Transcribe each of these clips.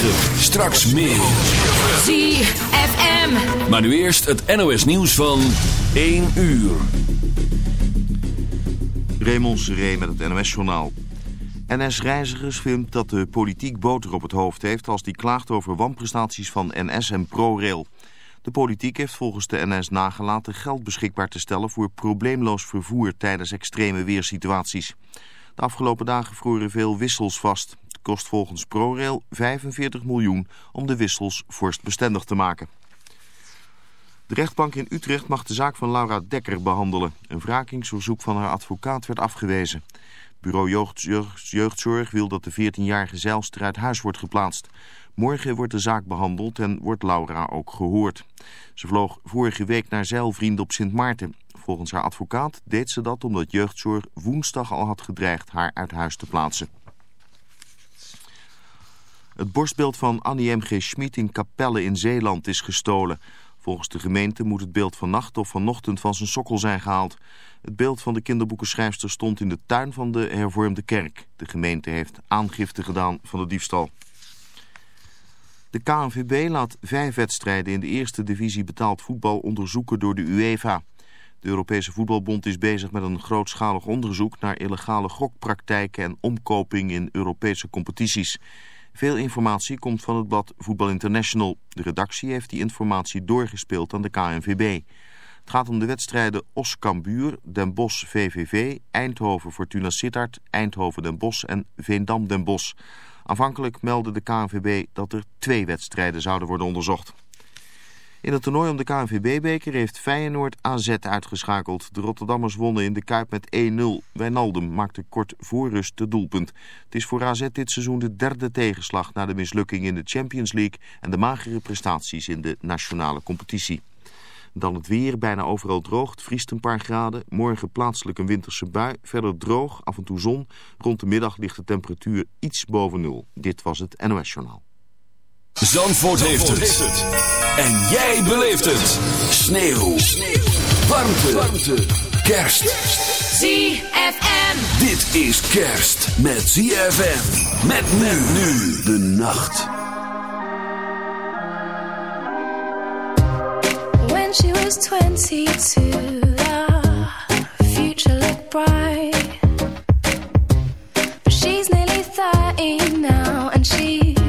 106.9. Straks meer. ZFM. Maar nu eerst het NOS nieuws van 1 uur. Raymond Seré met het NOS-journaal. NS Reizigers vindt dat de politiek boter op het hoofd heeft... als die klaagt over wanprestaties van NS en ProRail. De politiek heeft volgens de NS nagelaten geld beschikbaar te stellen... voor probleemloos vervoer tijdens extreme weersituaties. De afgelopen dagen vroegen veel wissels vast. Kost volgens ProRail 45 miljoen om de wissels vorstbestendig te maken. De rechtbank in Utrecht mag de zaak van Laura Dekker behandelen. Een wrakingsverzoek van haar advocaat werd afgewezen. Bureau Jeugd, Jeugdzorg wil dat de 14-jarige zeilster uit huis wordt geplaatst. Morgen wordt de zaak behandeld en wordt Laura ook gehoord. Ze vloog vorige week naar zeilvrienden op Sint Maarten. Volgens haar advocaat deed ze dat omdat jeugdzorg woensdag al had gedreigd haar uit huis te plaatsen. Het borstbeeld van Annie M. G. Schmid in Capelle in Zeeland is gestolen. Volgens de gemeente moet het beeld vannacht of vanochtend van zijn sokkel zijn gehaald. Het beeld van de kinderboekenschrijfster stond in de tuin van de hervormde kerk. De gemeente heeft aangifte gedaan van de diefstal. De KNVB laat vijf wedstrijden in de eerste divisie betaald voetbal onderzoeken door de UEFA. De Europese Voetbalbond is bezig met een grootschalig onderzoek naar illegale gokpraktijken en omkoping in Europese competities. Veel informatie komt van het blad Voetbal International. De redactie heeft die informatie doorgespeeld aan de KNVB. Het gaat om de wedstrijden Os-Cambuur, Den Bosch VVV, Eindhoven Fortuna Sittard, Eindhoven Den Bosch en Veendam Den Bosch. Aanvankelijk meldde de KNVB dat er twee wedstrijden zouden worden onderzocht. In het toernooi om de KNVB-beker heeft Feyenoord AZ uitgeschakeld. De Rotterdammers wonnen in de Kuip met 1-0. Wijnaldum maakte kort voor rust de doelpunt. Het is voor AZ dit seizoen de derde tegenslag na de mislukking in de Champions League... en de magere prestaties in de nationale competitie. Dan het weer, bijna overal droog, het vriest een paar graden. Morgen plaatselijk een winterse bui, verder droog, af en toe zon. Rond de middag ligt de temperatuur iets boven nul. Dit was het NOS Journaal. Zandvoort, heeft, het. En jij beleeft het. Sneeuw. Sneeuw. Warmte. Warmte. Kerst. ZFM. Dit is kerst met ZFM. Met men nu de nacht. When she was 22, the future looked bright. But she's nearly 30 now, and she's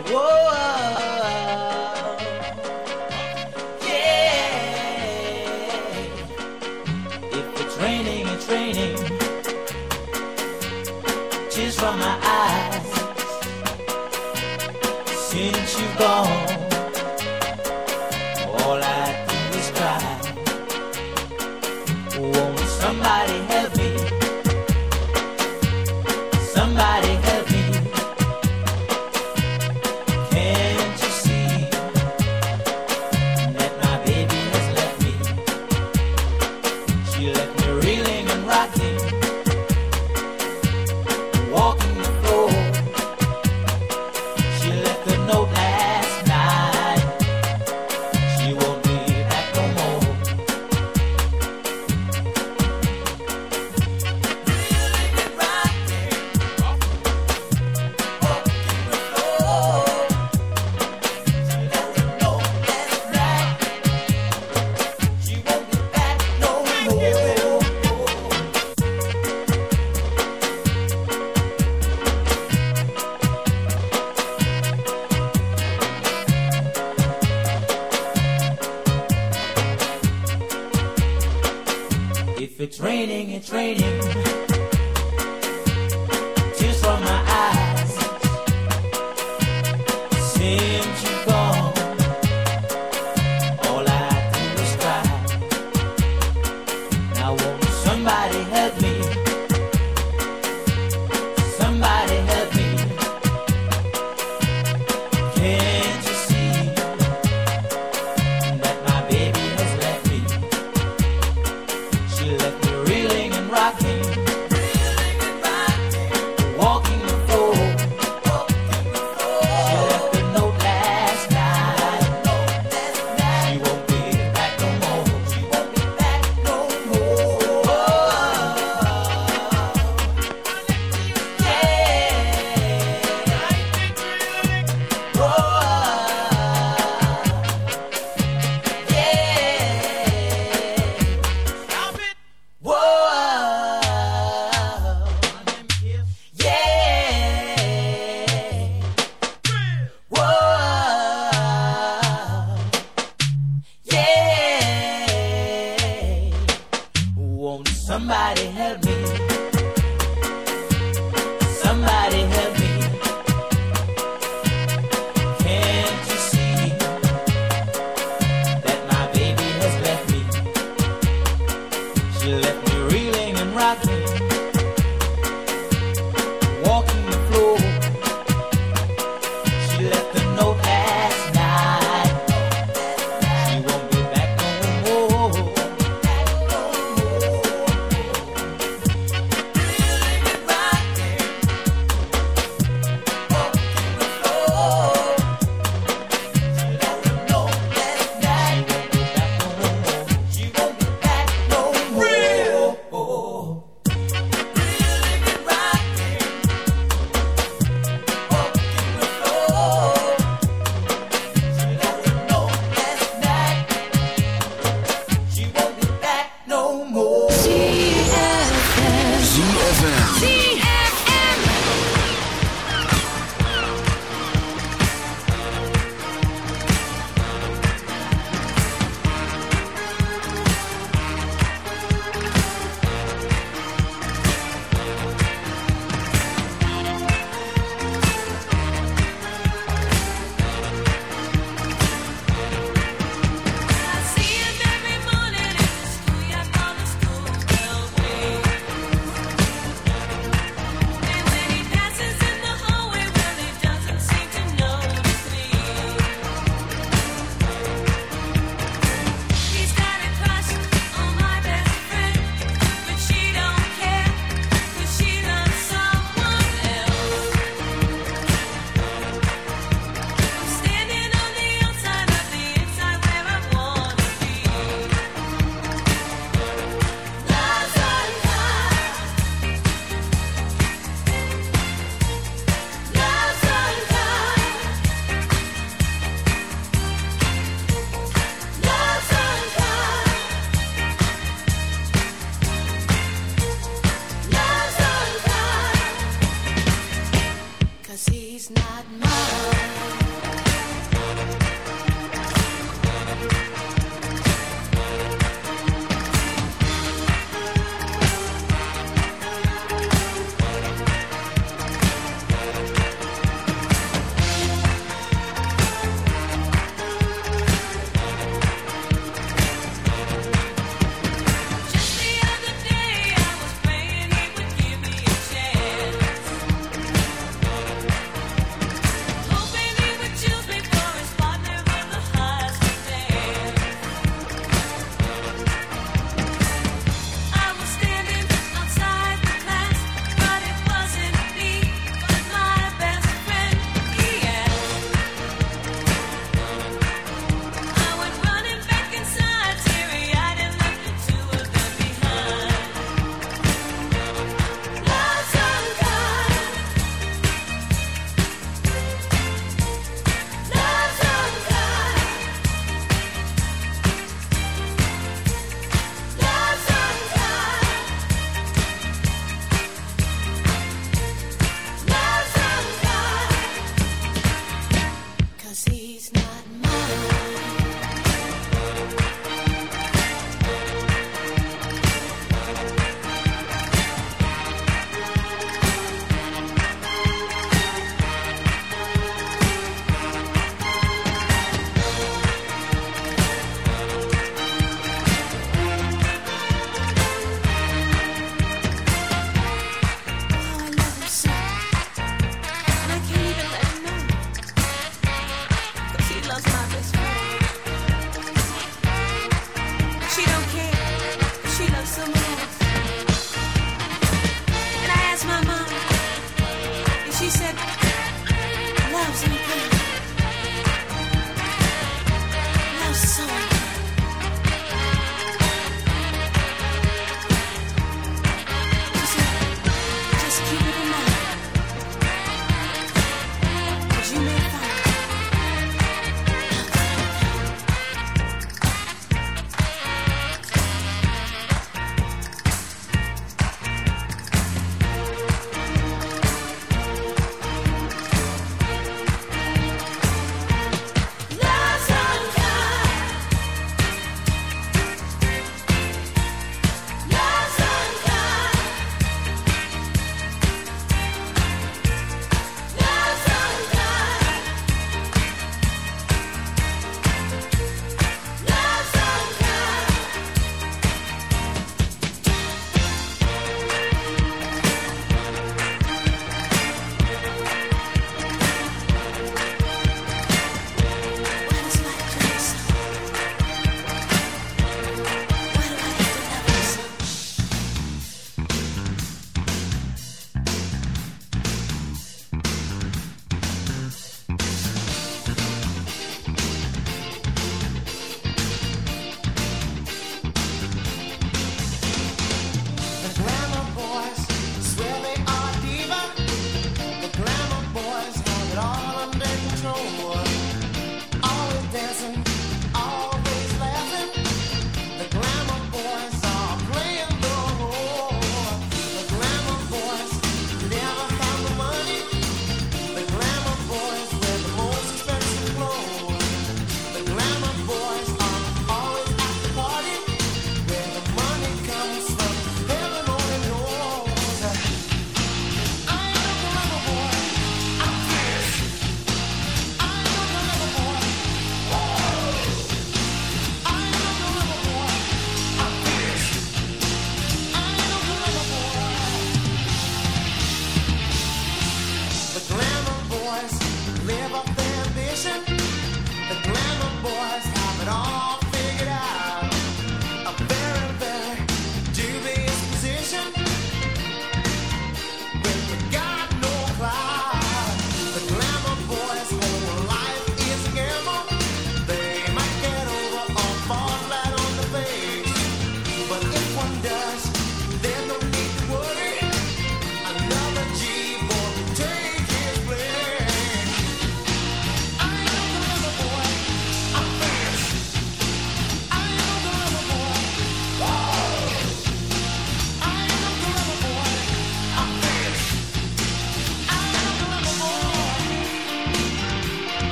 Whoa.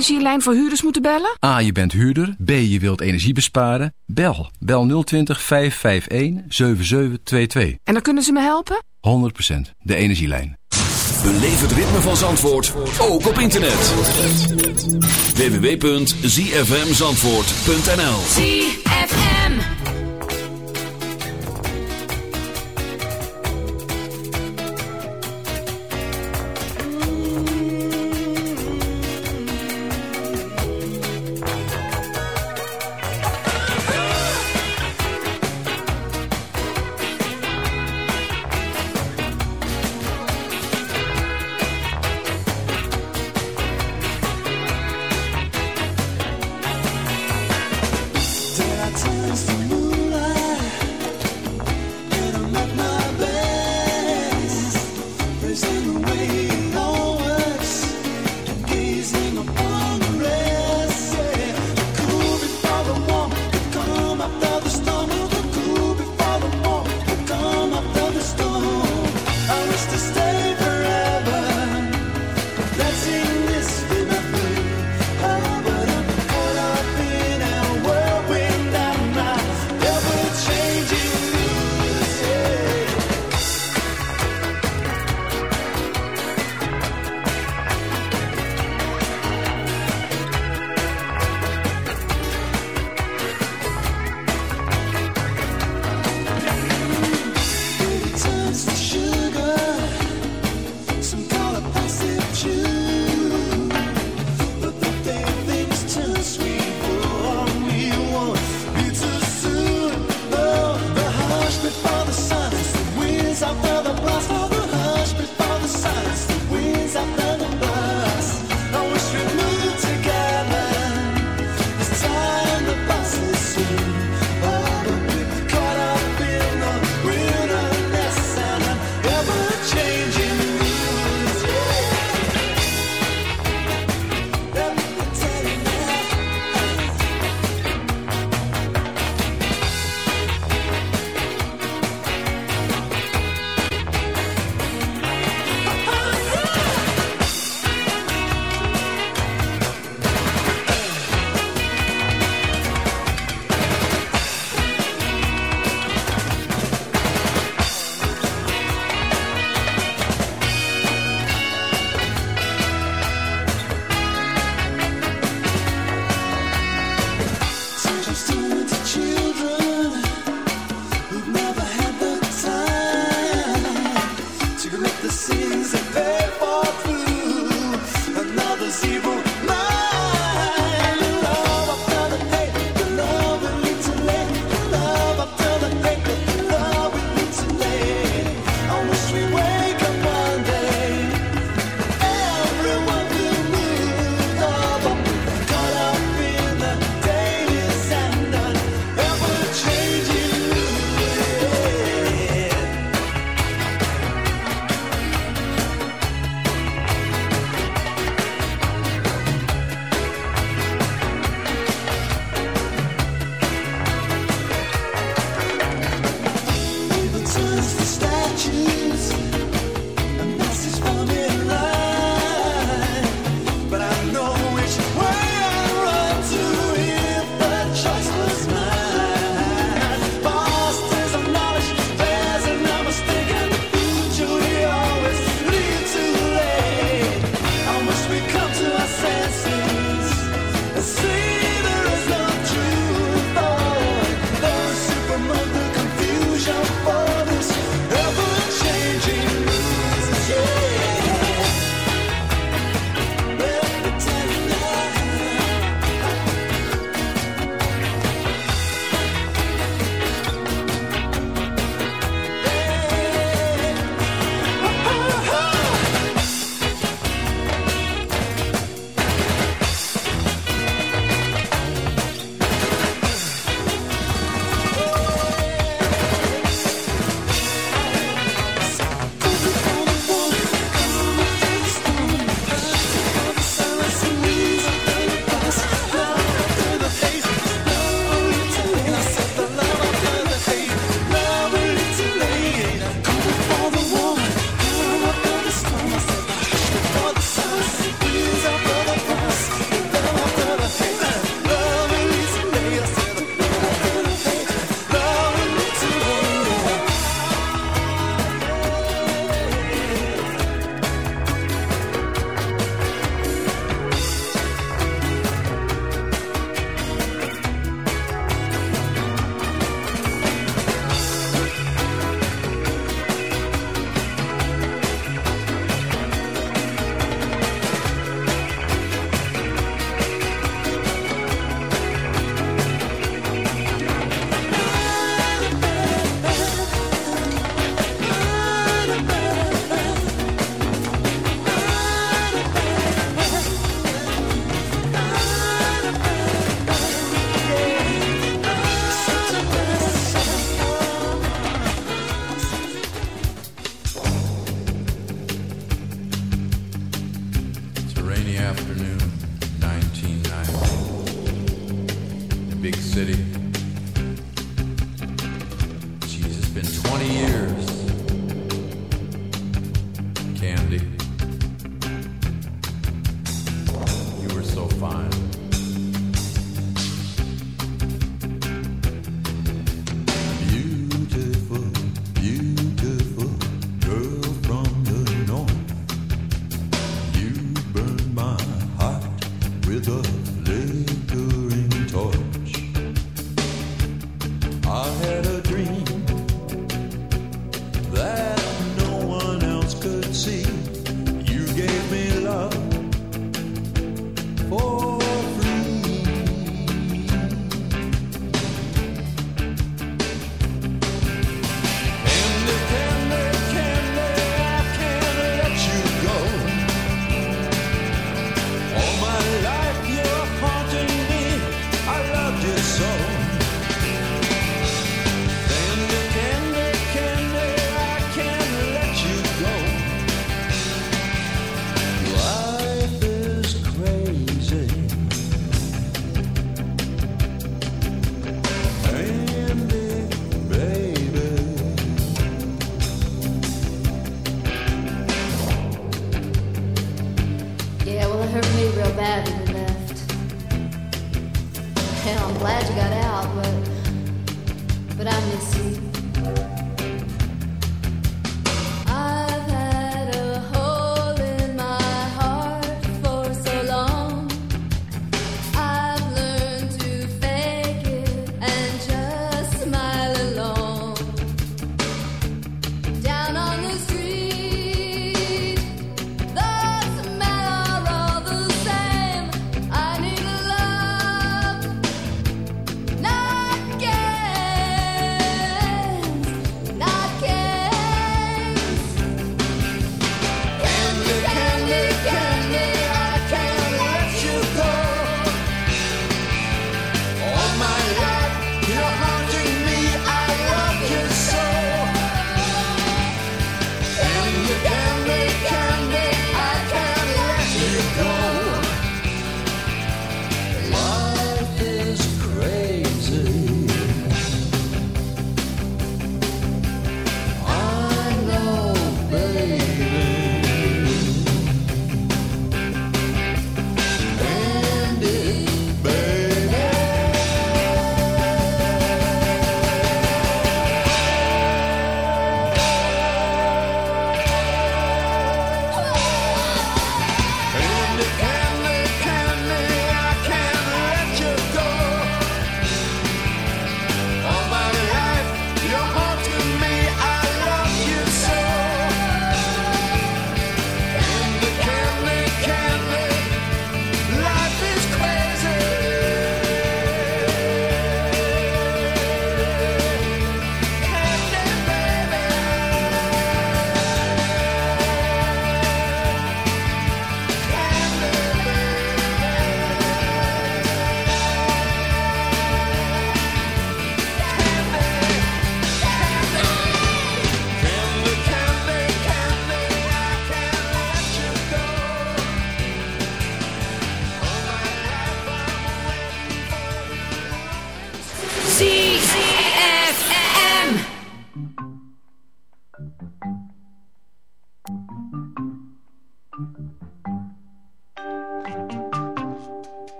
Energielijn voor huurders moeten bellen? A, je bent huurder. B, je wilt energie besparen. Bel. Bel 020 551 7722. En dan kunnen ze me helpen? 100%. De energielijn. Beleef het ritme van Zandvoort, ook op internet. www.zfmzandvoort.nl ZFM.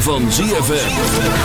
Van ZFM.